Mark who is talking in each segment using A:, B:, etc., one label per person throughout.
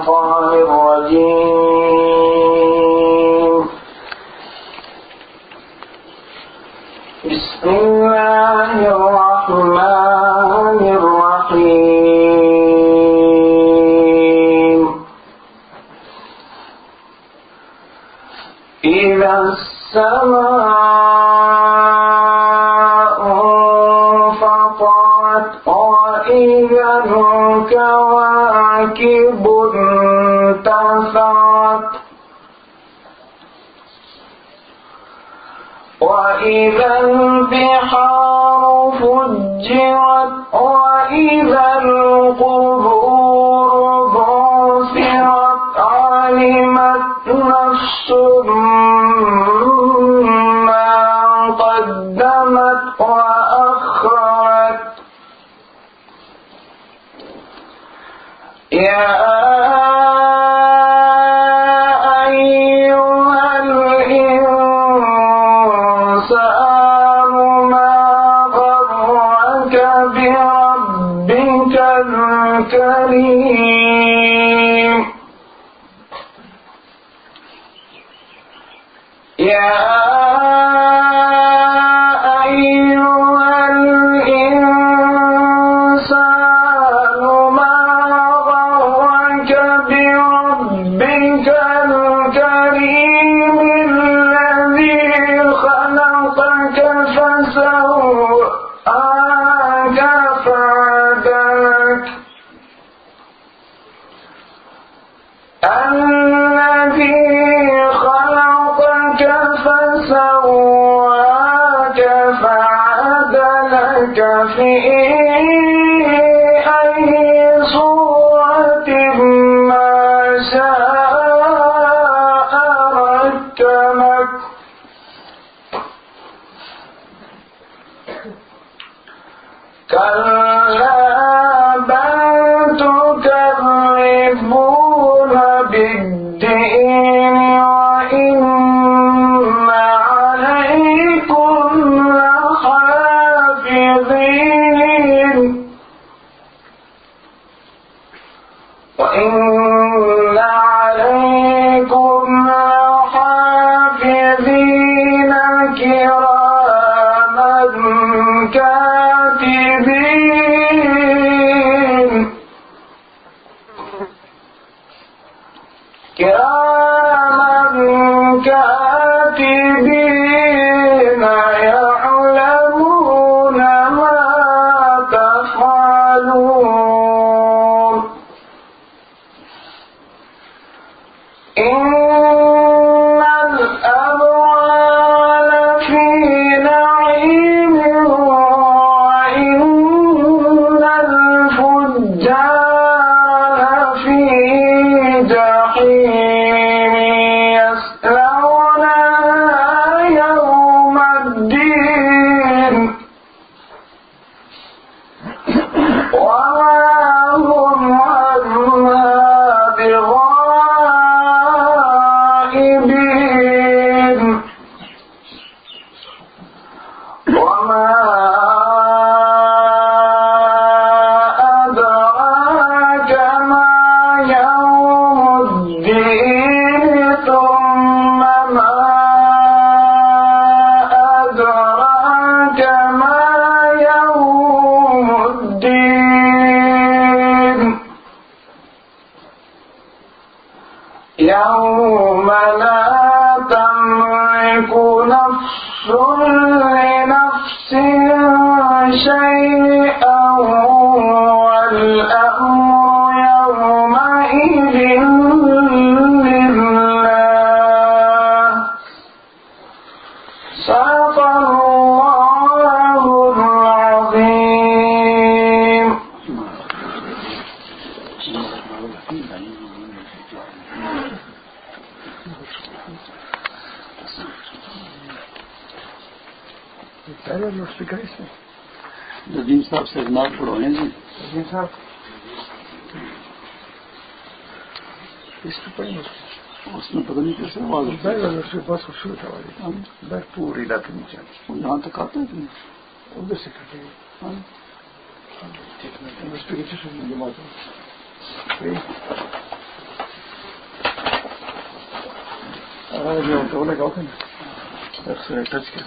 A: الشيطان الرجيم.
B: پوری علاقے میں
C: چاہیے یہاں تک آتے ہیں
B: ادھر سے کٹے
D: ٹچ کیا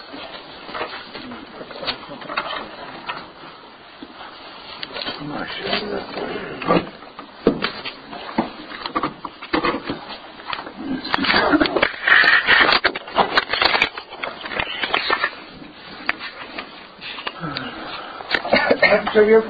B: ماشاء اللہ
E: چابی آپ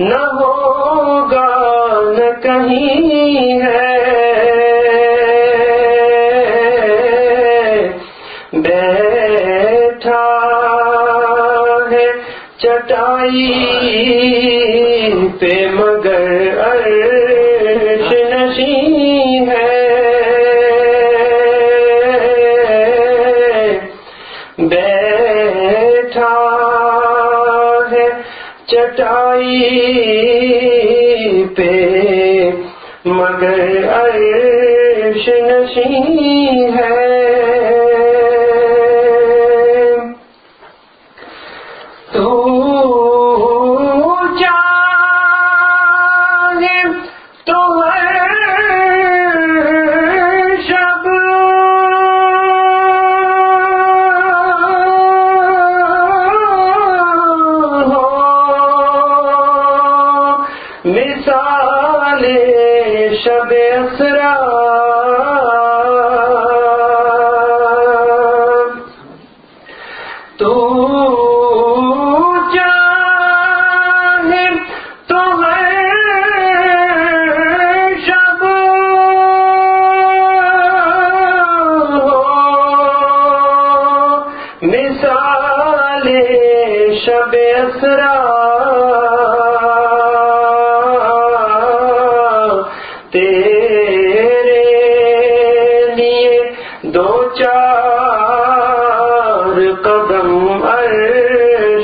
E: نہ ہوگا نہ کہیں ہے۔ بیٹھا ہے چٹائی سرائی پہ۔ مگر عرش نشین ہے۔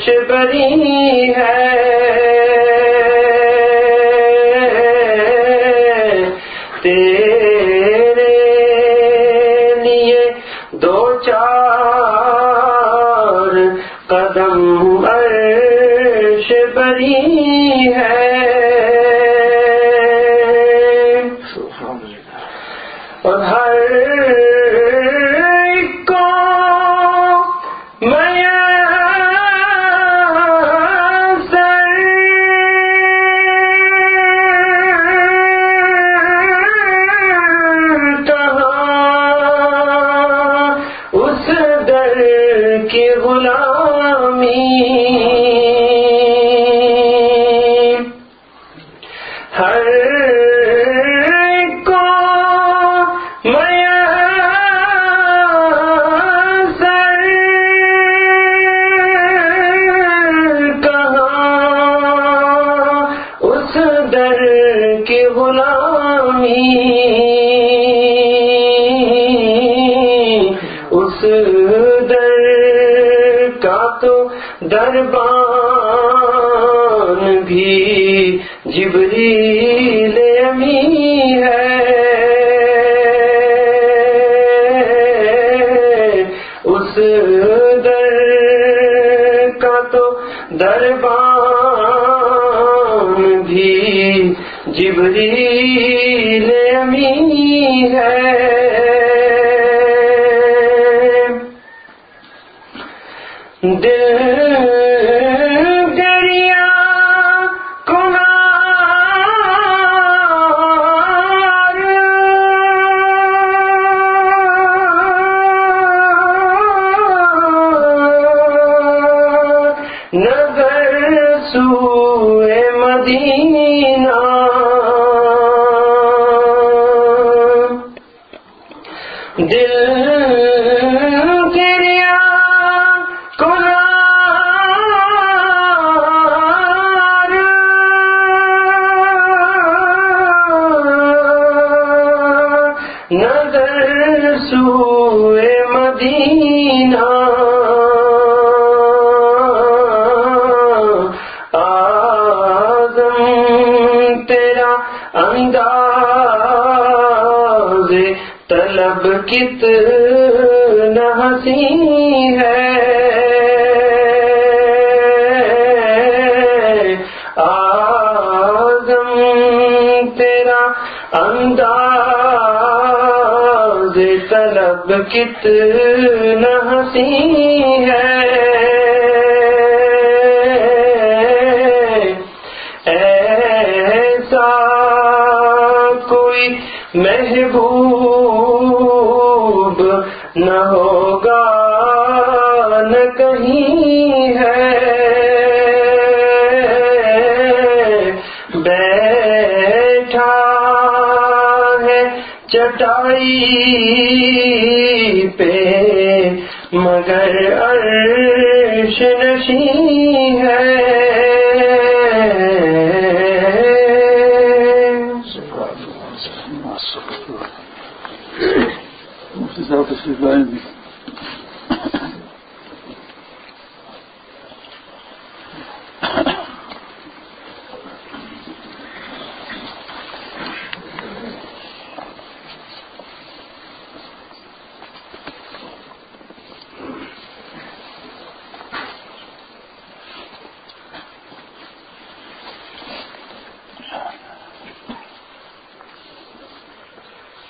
E: بری ہے۔ دل آئی پہ مگر عرش نشین ہے
D: مفتی صاحب تشریف لائیں گے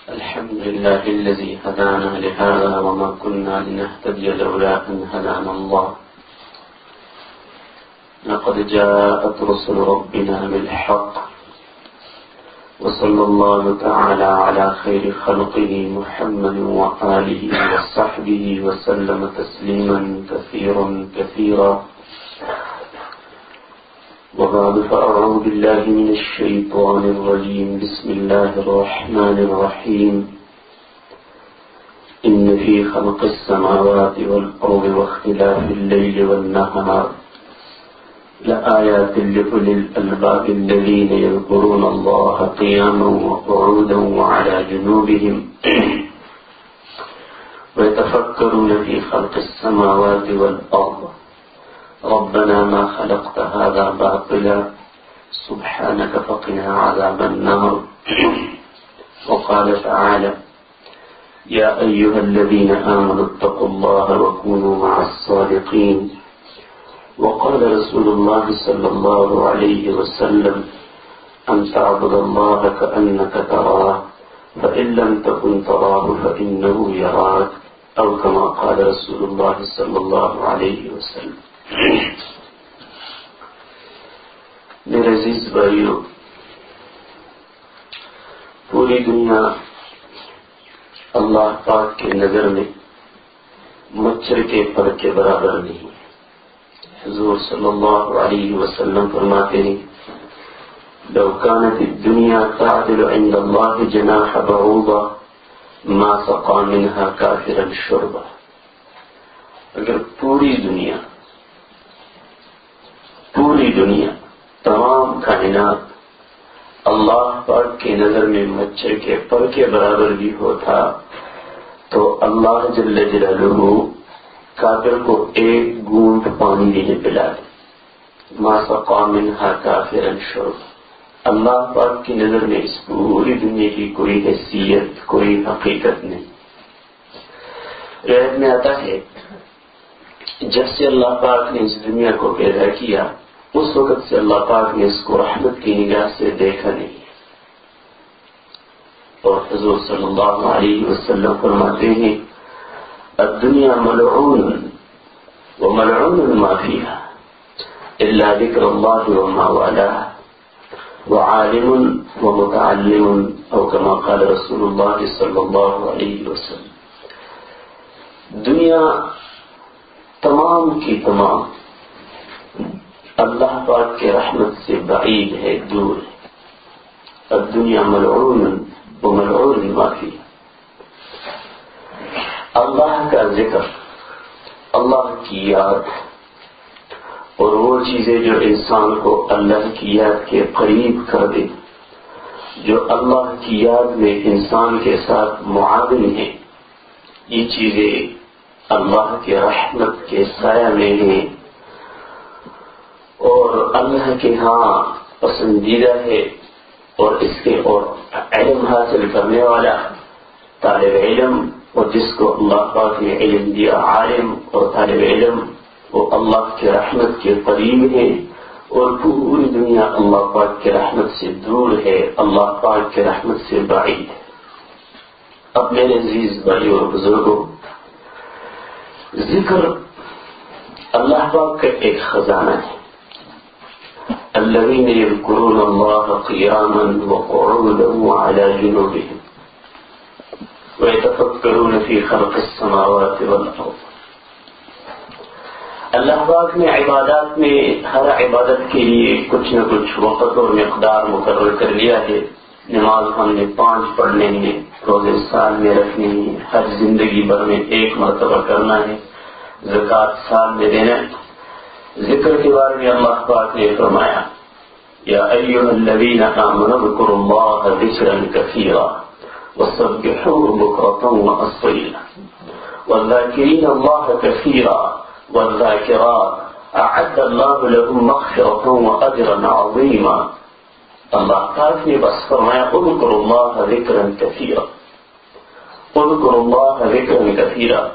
F: الحمد لله الذي هدانا لهذا وما كنا لنهتدي لولا أن هدانا الله لقد جاءت رسل ربنا بالحق وصلى الله تعالى على خير خلقه محمد وآله وصحبه وسلم تسليما كثيرا كثيرا. وبعد، فأعوذ بالله من الشيطان الرجيم. بسم الله الرحمن الرحيم. إن في خلق السماوات والأرض واختلاف الليل والنهار. لآيات لأولي الألباب الذين يذكرون الله قياما وقعودا وعلى جنوبهم ويتفكرون في خلق السماوات والأرض. ربنا ما خلقت هذا باطلا. سبحانك فقنا عذاب النار. وقال تعالى يا أيها الذين آمنوا اتقوا الله وكونوا مع الصادقين. وقال رسول الله صلى الله عليه وسلم، أن تعبد الله كأنك تراه، فإن لم تكن تراه فإنه يراك. أو كما قال رسول الله صلى الله عليه وسلم. میرے عزیز بھائیو، پوری دنیا اللہ پاک کی نظر میں مچھر کے پر کے برابر نہیں۔ حضور صلی اللہ علیہ وسلم فرماتے ہیں، لو كانت الدنيا تعدل عند الله جناح بعوضة ما سقى منها كافرا شربا۔ اگر پوری دنیا پوری دنیا، تمام کائنات اللہ پاک کی نظر میں مچھر کے پر کے برابر بھی ہوتا، تو اللہ جل جلالہ کافر کو ایک گونٹ پانی بھی نہیں پلا دے۔ ما سقا منها کافرا شرب۔ اللہ پاک کی نظر میں اس پوری دنیا کی کوئی حیثیت، کوئی حقیقت نہیں۔ روایت میں آتا ہے، جب سے اللہ پاک نے اس دنیا کو پیدا کیا، اس وقت سے اللہ پاک نے اس کو رحمت کی نگاہ سے دیکھا نہیں۔ اور حضور صلی اللہ علیہ وسلم فرماتے ہیں الدنیا ملعون وملعون ما فيها الا ذكر الله وما والاه وعالم ومتعلم او كما قال رسول الله صلى الله عليه وسلم. دنیا تمام کی تمام اللہ پاک کے رحمت سے بعید ہے، دور ہے. اب دنیا ملعون و ملعون معافی اللہ کا ذکر، اللہ کی یاد، اور وہ چیزیں جو انسان کو اللہ کی یاد کے قریب کر دے، جو اللہ کی یاد میں انسان کے ساتھ معاون ہیں۔ یہ چیزیں اللہ کے رحمت کے سایہ میں ہیں۔ اور اللہ کے ہاں پسندیدہ ہے، اور اس کے اور علم حاصل کرنے والا طالب علم اور جس کو اللہ پاک نے علم دیا عالم اور طالب علم، وہ اللہ کے رحمت کے قریب ہے اور پوری دنیا اللہ پاک کے رحمت سے دور ہے، اللہ پاک کے رحمت سے بعید ہے۔ اب میرے عزیز بھائی اور بزرگوں، ذکر اللہ پاک کا ایک خزانہ ہے۔ الذين يذكرون الله قياما وقعودا وعلى جنوبهم۔ ويتفكرون في خلق السماوات والأرض. اللہ پاک نے عبادات میں ہر عبادت کے لیے کچھ نہ کچھ وقت اور مقدار مقرر کر لیا ہے۔ نماز ہم نے پانچ پڑھنے ہیں، روزے سال میں رکھنے ہیں، ہر زندگی بھر میں ایک مرتبہ کرنا ہے، زکوٰۃ سال میں دینا ذکر کے بارے میں اللہ پاک نے فرمایا، یا ایوہ الذین آمنوا اذکروا اللہ ذکرا کثیرا۔ وسبحوه بکرة وأصیلا والذاکرین اللہ کثیرا والذاکرات اعد اللہ لهم مغفرة وأجرا عظیما اللہ پاک نے بس فرمایا اذکروا اللہ ذکرا کثیرا اذکروا اللہ ذکرا کثیرا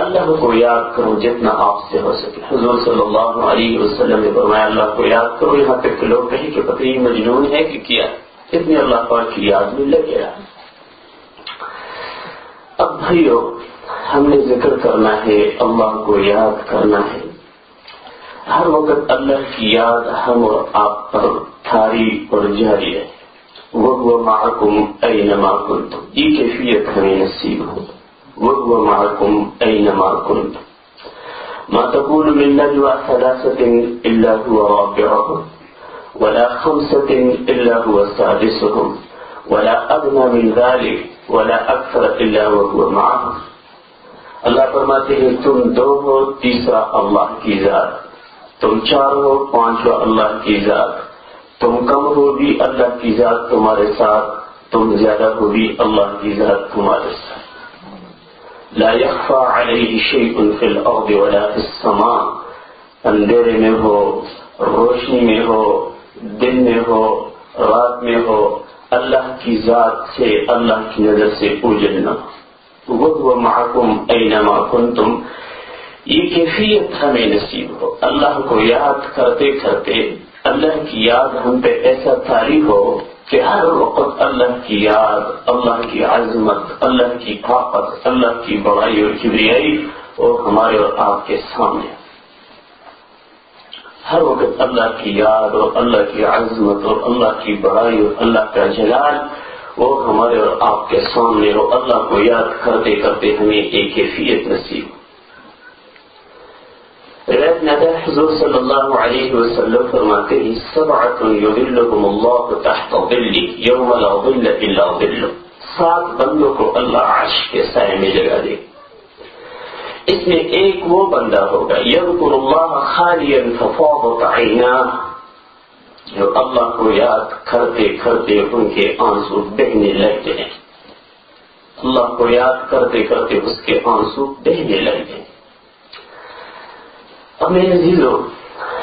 F: اللہ کو یاد کرو جتنا آپ سے ہو سکے. حضور صلی اللہ علیہ وسلم نے فرمایا، اللہ کو یاد کرو، یہاں تک کہ لوگ کہیں کہ پتہ مجنون ہے کہ کیا اتنے اللہ پاک کی یاد میں لگے رہا اب بھائیو، ہم نے ذکر کرنا ہے، اللہ کو یاد کرنا ہے۔ ہر وقت اللہ کی یاد ہم اور آپ پر تھاری اور جاری ہے۔ وہ معکم اینما کنتم۔ یہ کیفیت ہمیں نصیب ہو۔ وهو معكم أينما كنتم ما تكون من نجوى ثلاثة إلا هو رابعهم، ولا خمسة إلا هو سادسهم، ولا أدنى من ذلك ولا أكثر إلا وهو معهم اللہ فرماتے ہیں، تم دو ہو، تیسرا اللہ کی ذات. تم چار ہو، پانچواں اللہ کی ذات. تم کم ہو بھی اللہ کی ذات تمہارے ساتھ، تم زیادہ ہو بھی اللہ کی ذات تمہارے ساتھ. لا يخفى عليه شيء في الارض ولا في السماء. اندھیرے میں ہو، روشنی میں ہو، دن میں ہو، رات میں ہو اللہ کی ذات سے، اللہ کی نظر سے اجڑنا وہ محکم اینما کنتم یہ کیفیت ہمیں نصیب ہو۔ اللہ کو یاد کرتے کرتے، اللہ کی یاد ہم پہ ایسا تاری ہو کہ ہر وقت اللہ کی یاد، اللہ کی عظمت، اللہ کی طاقت، اللہ کی بڑائی اور کبریائی اور ہمارے اور آپ کے سامنے۔ ہر وقت اللہ کی یاد اور اللہ کی عظمت اور اللہ کی بڑائی اور اللہ کا جلال وہ ہمارے اور آپ کے سامنے اور اللہ کو یاد کرتے کرتے ہمیں ایک کیفیت نصیب روایت نظر حضور صلی اللہ علیہ وسلم فرماتے ہیں سبعت یذلهم اللہ تحت ظلی یوم لا ظل الا ظل۔ سات بندوں کو اللہ عرش کے سائے میں جگہ دے۔ اس میں ایک وہ بندہ ہوگا یذکر اللہ خالیا ففاضت عیناه جو اللہ کو یاد کرتے کرتے ان کے آنسو بہنے لگتے ہیں اللہ کو یاد کرتے کرتے اس کے آنسو بہنے لگتے ہیں اب میرے عزیزو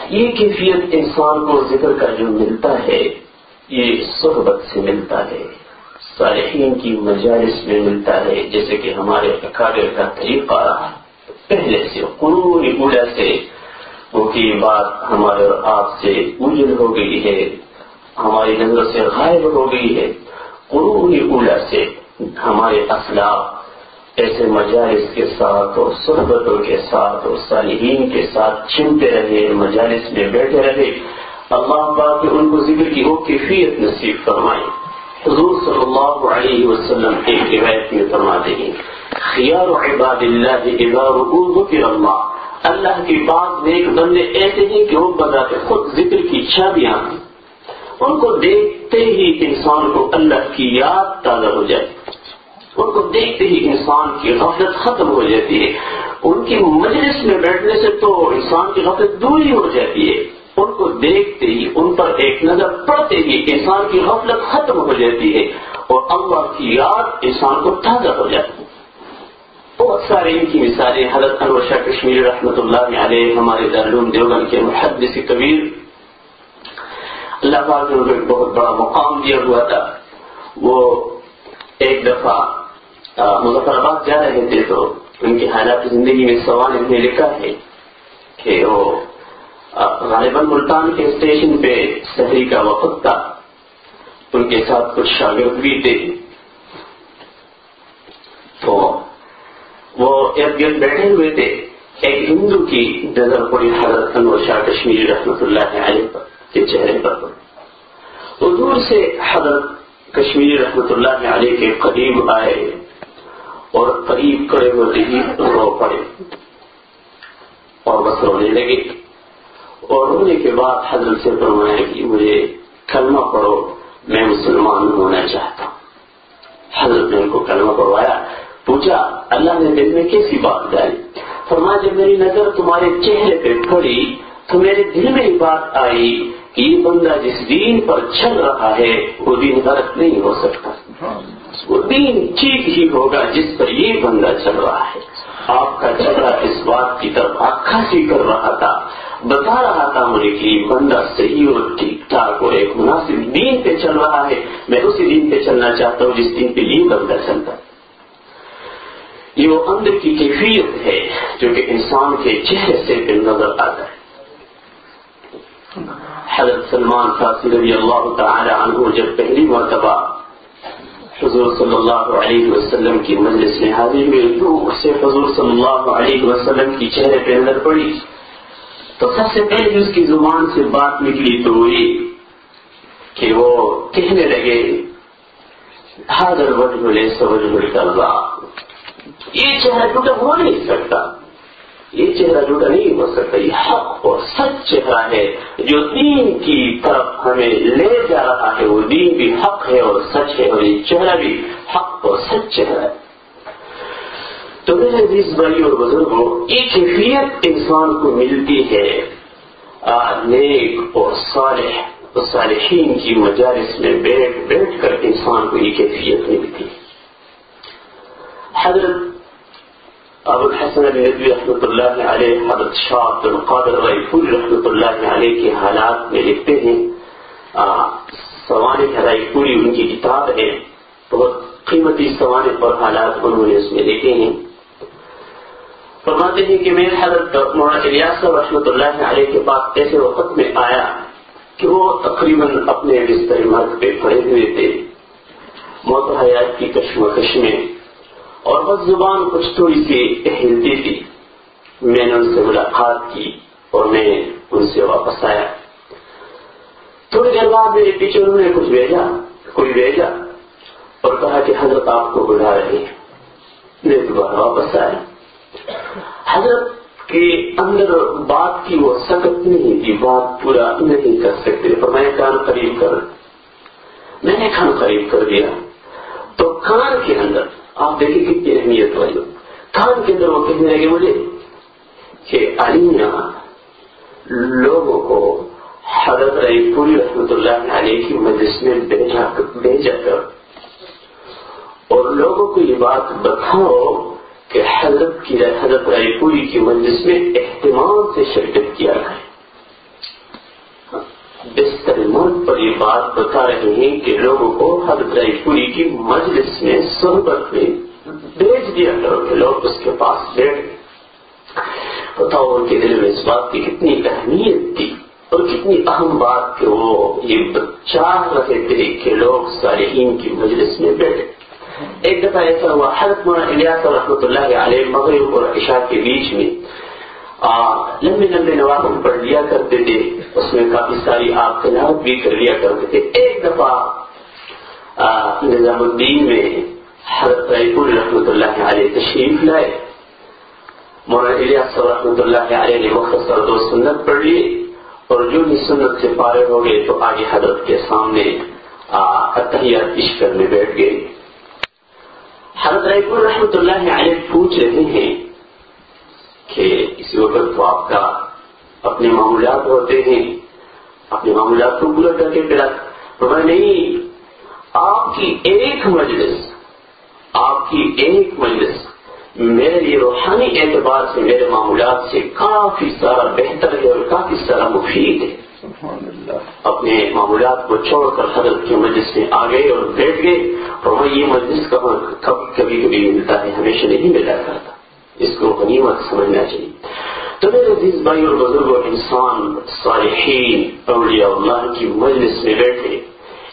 F: یہ کیفیت انسان کو ذکر کا جو ملتا ہے، یہ صحبت سے ملتا ہے۔ صالحین کی مجالس میں ملتا ہے، جیسے کہ ہمارے اکابر کا طریقہ رہا۔ پہلے سے قرون اولا سے وہ کی بات ہمارے اور آپ سے اجل ہو گئی ہے، ہماری نظر سے غائب ہو گئی ہے۔ قرون اولا سے ہمارے اسلاف ایسے مجالس کے ساتھ اور صحبتوں کے ساتھ اور صالحین کے ساتھ چمتے رہے، مجالس میں بیٹھے رہے۔ اللہ پاک نے ان کو ذکر کی وہ کیفیت نصیب فرمائی۔ حضور صلی اللہ علیہ وسلم ایک روایت میں خیار عباد اللہ اذا ذکر اللہ اللہ کی بات نیک بندے ایسے ہیں کہ وہ بذات خود ذکر کی چابیاں ہیں۔ ان کو دیکھتے ہی انسان کو اللہ کی یاد تازہ ہو جائے ان کو دیکھتے ہی انسان کی غفلت ختم ہو جاتی ہے۔ ان کی مجلس میں بیٹھنے سے تو انسان کی غفلت دوری ہو جاتی ہے۔ ان کو دیکھتے ہی ان پر ایک نظر پڑتے ہی انسان کی غفلت ختم ہو جاتی ہے اور اللہ کی یاد انسان کو تازہ ہو جاتی ہے۔ بہت سارے ان کی مثالیں حضرت انور شاہ کشمیر رحمۃ اللہ علیہ، ہمارے دارالعلوم دیوبند کے محدث کبیر۔ اللہ پاک نے ان کو ایک بہت بڑا مقام دیا ہوا تھا۔ وہ ایک دفعہ مظفر آباد جا رہے تھے تو ان کی حالات زندگی میں سوال انہیں لکھا ہے کہ وہ غالباً ملتان کے اسٹیشن پہ شہری کا وقت تھا۔ ان کے ساتھ کچھ شاگرد بھی تھے۔ تو وہ ارد گرد بیٹھے ہوئے تھے۔ ایک ہندو کی نظر پڑی حضرت انور شاہ کشمیری رحمت اللہ علیہ پر، کے چہرے پر۔ وہ دور سے حضرت کشمیری رحمت اللہ علیہ کے قریب آئے اور قریب کھڑے ہوتے ہی رو پڑے اور بس رونے لگے۔ اور رونے کے بعد حضرت سے فرمایا کہ مجھے کلمہ پڑھو، میں مسلمان ہونا چاہتا ہوں۔ حضرت نے ان کو کلمہ پڑھوایا۔ پوچھا، اللہ نے دل میں کیسی بات ڈالی؟ فرمایا، جب میری نظر تمہارے چہرے پہ پڑی تو میرے دل میں یہ بات آئی کہ یہ بندہ جس دین پر چل رہا ہے، وہ دین غلط نہیں ہو سکتا۔ وہ دین ٹھیک ہی ہوگا جس پر یہ بندہ چل رہا ہے۔ آپ کا چہرہ اس بات کی طرف عکاسی کر رہا تھا، بتا رہا تھا مجھے کہ یہ بندہ صحیح اور ٹھیک ٹھاک اور ایک مناسب دین پہ چل رہا ہے۔ میں اسی دین پہ چلنا چاہتا ہوں جس دین پہ یہ بندہ چلتا۔ ہے یہ وہ اندر کی کیفیت ہے جو کہ انسان کے چہرے سے نظر آتا ہے۔ حضرت سلمان فارسی رضی اللہ تعالی عنہ جب پہلی مرتبہ حضور صلی اللہ علیہ وسلم کی مجلس میں حاضر ہوئے دور سے حضور صلی اللہ علیہ وسلم کی چہرے پہ نظر پڑی تو سب سے پہلے اس کی زبان سے بات نکلی تو وہی کہ وہ کہنے لگے، حاضر وجہ سوجھ اللہ یہ چہرہ ٹوٹا ہو نہیں سکتا۔ یہ چہرہ ٹوٹا نہیں ہو سکتا۔ یہ حق اور سچ چہرہ ہے۔ جو دین کی طرف ہمیں لے جا رہا ہے، وہ دین بھی حق ہے اور سچ ہے اور یہ چہرہ بھی حق اور سچ چہرہ ہے۔ تو میرے عزیز بھائی اور بزرگوں، یہ کیفیت انسان کو ملتی ہے۔ نیک اور صالح، اور صالحین کی مجالس میں بیٹھ بیٹھ کر انسان کو یہ کیفیت ملتی ہے۔ حضرت ابو الحسن ندوی رحمۃ اللہ علیہ، حضرت شاہ عبد القادر رائی پوری رحمۃ اللہ علیہ کے حالات میں لکھتے ہیں سوانے رائی پوری ان کی کتاب ہے، بہت قیمتی سوانے پر حالات انہوں نے اس میں لکھے ہیں۔ فرماتے ہیں کہ میں حضرت مولانا الیاس رحمۃ اللہ علیہ کے پاس ایسے وقت میں آیا کہ وہ تقریباً اپنے بستر مرد پہ پڑے ہوئے تھے۔ موت حیات کی کشمکش میں اور بس زبان کچھ تھوڑی سی ہلتی تھی۔ میں نے ان سے ملاقات کی اور میں ان سے واپس آیا۔ تھوڑی دیر بعد میرے پیچھے انہوں نے کچھ بھیجا، کوئی بھیجا اور کہا کہ حضرت آپ کو بلا رہے ہیں۔ میں دوبارہ واپس آیا۔ حضرت کے اندر بات کی وہ سخت نہیں تھی، بات پورا نہیں کر سکتے۔ پر میں کان قریب کر۔ میں نے کان قریب کر دیا۔ تو کان کے اندر آپ دیکھیں کتنی اہمیت والی کان کے اندر وہ کہنے لگے مجھے کہ علیمیہ لوگوں کو حضرت رئی پوری رحمت اللہ علیہ کی مجلس میں بھیجا بھیجا کر اور لوگوں کو یہ بات بتاؤ کہ حضرت کی حضرت رئی پوری کی مجلس میں اہتمام سے شرکت کیا ہے بستر مرد پر یہ بات بتا رہے ہیں کہ لوگوں کو حضرت پوری کی مجلس میں صحبت میں بھیج دیا کرو کہ لوگ اس کے پاس بیٹھ بتاؤ ان کے دل میں اس بات کی کتنی اہمیت تھی اور کتنی اہم بات کہ وہ یہ چاہ رہے تھے کہ لوگ صالحین کی مجلس میں بیٹھے ایک دفعہ ایسا ہوا، حضرت مولانا الیاس رحمۃ اللہ علیہ مغرب اور عشاء کے بیچ میں لمبے لمبے نواز پڑھ لیا کرتے تھے۔ اس میں کافی ساری آپ تلاوت بھی کر لیا کرتے تھے۔ ایک دفعہ نظام الدین میں حضرت رحمۃ اللہ علیہ تشریف لائے۔ مولانا الیاس رحمۃ اللہ علیہ نے مختصر دو سنت پڑھ لی اور جو بھی سنت سے پارے ہو گئے تو آگے حضرت کے سامنے اتحیات عشق میں بیٹھ گئے۔ حضرت ریب رحمۃ اللہ علیہ پوچھ رہے ہیں کہ اس وقت تو آپ کا اپنے معمولات ہوتے ہیں اپنے معمولات کو پورا کر کے پھر میں نہیں آپ کی ایک مجلس آپ کی ایک مجلس میرے لیے روحانی اعتبار سے میرے معمولات سے کافی سارا بہتر ہے اور کافی سارا مفید ہے۔ اپنے معمولات کو چھوڑ کر حضرت کے مجلس میں آ گئے اور بیٹھ گئے۔ اور وہ یہ مجلس کبھی کبھی کبھی ملتا ہے ہمیشہ نہیں ملا کرتا۔ اس کو غنیمت سمجھنا چاہیے۔ تو میرے عزیز بھائی اور بزرگ انسان، صالحین، اولیاء اللہ کی مجلس میں بیٹھے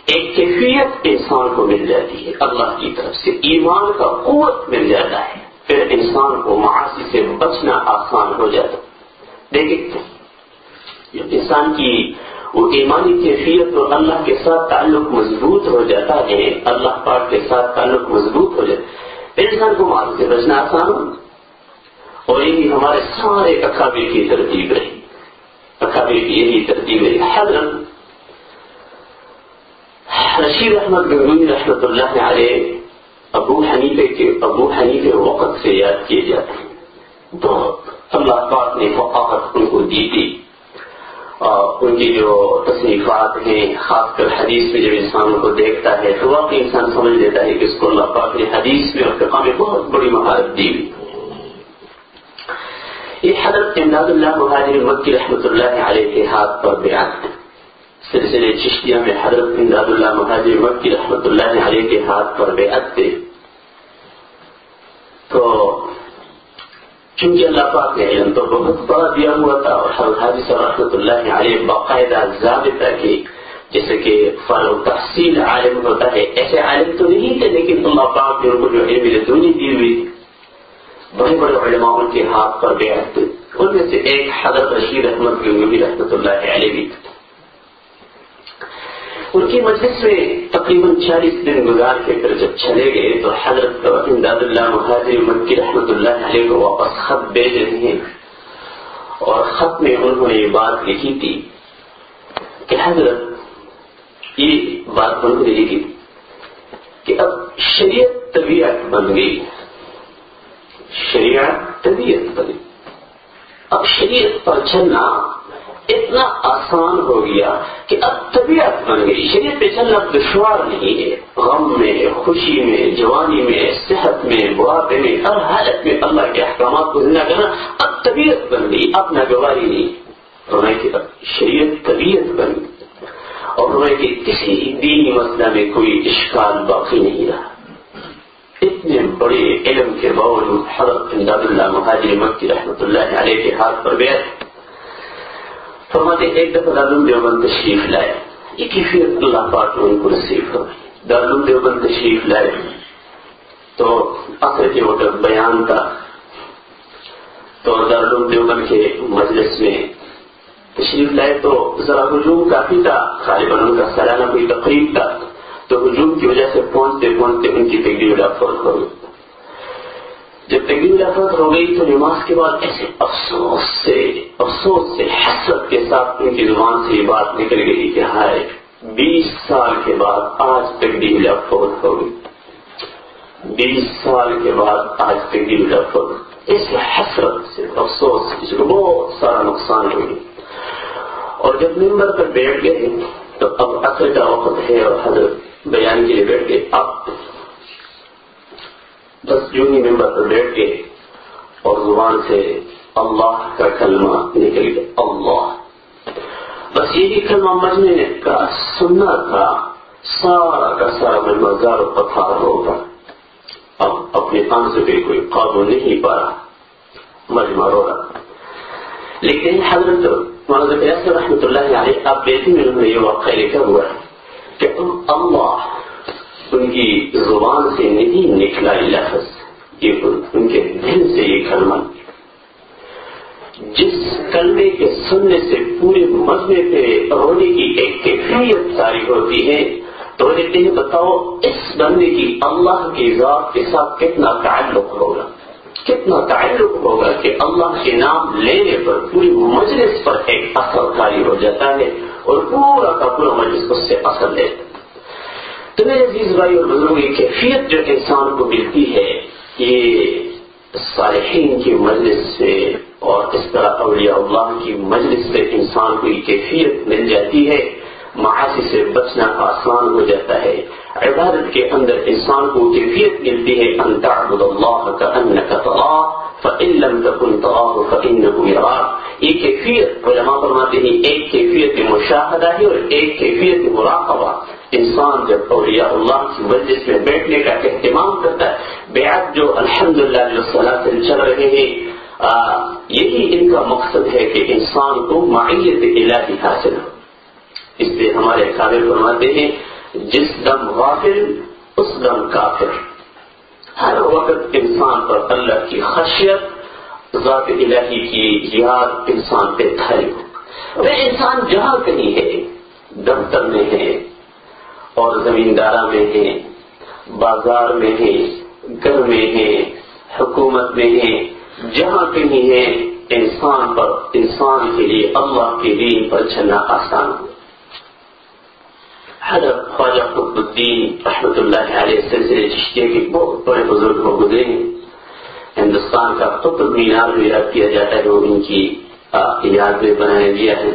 F: ایک کیفیت انسان کو مل جاتی ہے، اللہ کی طرف سے ایمان کا قوت مل جاتا ہے۔ پھر انسان کو معاشی سے بچنا آسان ہو جاتا دیکھیں، جب انسان کی وہ ایمانی کیفیت اور اللہ کے ساتھ تعلق مضبوط ہو جاتا ہے، اللہ پاک کے ساتھ تعلق مضبوط ہو جاتا ہے انسان کو معاشی سے بچنا آسان ہو اور یہی ہمارے سارے اکابر کی ترتیب رہی۔ اکابر کی یہی ترتیب رہی حضرت رشید احمد گنگوئی رحمۃ اللہ علیہ ابو حنیفے کے ابو حنیفے وقت سے یاد کیے جاتے ہیں۔ بہت اللہ پاک نے فقاہت ان کو دی تھی۔ اور ان کی جو تصنیفات ہیں، خاص کر حدیث میں جب انسان کو دیکھتا ہے تو واقعی انسان سمجھ لیتا ہے کہ اس کو اللہ پاک نے حدیث میں اور فقہ میں بہت بڑی مہارت دی ہوئی۔ حضرت امداد اللہ مہاجر مکی رحمۃ اللہ علیہ کے ہاتھ پر بیان ہے۔ سلسلے چشتیہ میں حضرت امداد اللہ مہاجر مکی رحمۃ اللہ علیہ کے ہاتھ پر بیعت تھے۔ تو چونکہ اللہ پاک نے علم تو بہت بڑا دیا ہوا تھا اور حضرت حاجی صاحب رحمۃ اللہ علیہ باقاعدہ ضابطہ کی، جیسے کہ فاروق تحصیل عالم ہوتا ہے، ایسے عالم تو نہیں تھے، لیکن اللہ پاک نے ان کو جو علم دونی دی ہوئی بڑے بڑے علماء ان کے ہاتھ پر بیعت تھے۔ ان میں سے ایک حضرت رشید احمد گنگوی رحمۃ اللہ علیہ بھی ان کی مجلس میں تقریباً چالیس دن گزار کے پھر جب چلے گئے تو حضرت امداد اللہ مہاجر مکی رحمۃ اللہ علیہ کو واپس خط بھیج رہے ہیں۔ اور خط میں انہوں نے یہ بات لکھی تھی کہ حضرت، یہ بات انہوں نے لکھی کہ اب شریعت طبیعت بن گئی۔ شریعت طبیعت بن گئی اب شریعت پر چلنا اتنا آسان ہو گیا کہ اب طبیعت بن گئی۔ شریعت پہ چلنا دشوار نہیں ہے۔ غم میں، خوشی میں، جوانی میں، صحت میں، بڑھاپے میں، ہر حالت میں اللہ کے احکامات کو زندہ کرنا اب طبیعت بن گئی۔ اب ناگواری نہیں۔ تو میں کہ اب شریعت طبیعت بن گئی۔ اور میں کہ کسی دینی مسئلہ میں کوئی اشکال باقی نہیں رہا۔ اتنے بڑے علم کے باوجود حضرت امداد اللہ مہاجر مکی رحمۃ اللہ علیہ کے ہاتھ پر بیٹھ فرماتے ایک دفعہ دارالعلوم دیوبند تشریف لائے۔ یہ کیفیت اللہ پاک نے ان کو نصیب ہو دارالعلوم دیوبند تشریف لائے۔ تو اثر کے وقت بیان تھا تو دارالعلوم دیوبند کے مجلس میں تشریف لائے۔ تو ذرا ہجوم کافی تھا، غالباً ان کا سالانہ کوئی تقریب تھا۔ تو ہجوم کی وجہ سے پہنچتے پہنچتے ان کی تقریب فوت ہو گئی۔ جب تقریب فوت ہو گئی تو نماز کے بعد ایسے افسوس سے افسوس سے، حسرت کے ساتھ ان کی زبان سے یہ بات نکل گئی کہ ہائے، بیس سال کے بعد آج تقریب فوت ہو گئی۔ بیس سال کے بعد آج تقریب فوت اس حسرت سے، افسوس اس کو بہت سارا نقصان ہو گیا۔ اور جب ممبر پر بیٹھ گئے تو اب اصل کا وقت ہے اور حضرت بیان کے لیے بیٹھ گئے اب بس جو ہی ممبر پر بیٹھ گئے اور زبان سے اللہ کا کلمہ نکل گیا. اللہ. بس یہی کلمہ مجمے کا، سننا تھا سارا کا سارا مجمع زار پتھار ہوگا. اب اپنے آنسو پہ کوئی قابو نہیں پا رہا مجمع رو رہا لیکن حضرت مولانا یاسر رحمۃ اللہ علیہ، آپ بیٹی میں انہوں نے یہ واقعہ لکھا ہوا ہے. کہ اللہ ان کی زبان سے نہیں نکلا لفظ، یہ ان کے دل سے یہ کلمہ۔ جس کلمے کے سننے سے پورے مزے پہ رونے کی ایک کیفیت ساری ہوتی ہے، تو کہتے ہیں بتاؤ، اس بندے کی اللہ کی ذات کے ساتھ کتنا تعلق ہوگا؟ کتنا تعلق ہوگا کہ اللہ کے نام لینے پر پوری مجلس پر ایک اثر کاری ہو جاتا ہے؟ اور پورا کا پورا مجلس اس سے اثر لیتا ہے تو میرے عزیز بھائی اور بزرگوں کی کیفیت جو انسان کو ملتی ہے، یہ صالحین کی مجلس سے اور اس طرح اولیاء اللہ کی مجلس سے انسان کو یہ کیفیت مل جاتی ہے۔ معاشی سے بچنا آسان ہو جاتا ہے۔ عبادت کے اندر انسان کو کیفیت ملتی ہے۔ ان تعبد اللہ کانک تراه فان لم تكن تراه فانه يراك یہ کیفیت علماء فرماتے ہیں، ایک کیفیت مشاہدہ ہے اور ایک کیفیت مراقبہ۔ انسان جب اولیاء اللہ کی مجلس میں بیٹھنے کا اہتمام کرتا ہے بیعت جو الحمدللہ جو سلاسل چل رہے ہیں یہی ان کا مقصد ہے کہ انسان کو معیت الہی حاصل ہو۔ اس لیے ہمارے قابل فرماتے ہیں، جس دم غافل، اس دم کافر۔ ہر وقت انسان پر اللہ کی خشیت، ذات الہی کی یاد انسان پہ تھری۔ ہو وہ انسان جہاں کہیں ہے، دفتر میں ہے، اور زمیندارہ میں ہے، بازار میں ہے، گھر میں ہے، حکومت میں ہے، جہاں کہیں ہے، انسان پر، انسان کے لیے اللہ کے دین پر چلنا آسان ہو حضرت خواجہ قطب الدین رحمت اللہ علیہ سلسلے چشتیہ کے بہت بڑے بزرگ ہو گزرے ہیں۔ ہندوستان کا قطب مینار بھی یاد کیا جاتا ہے وہ ان کی یاد میں بنایا گیا ہے۔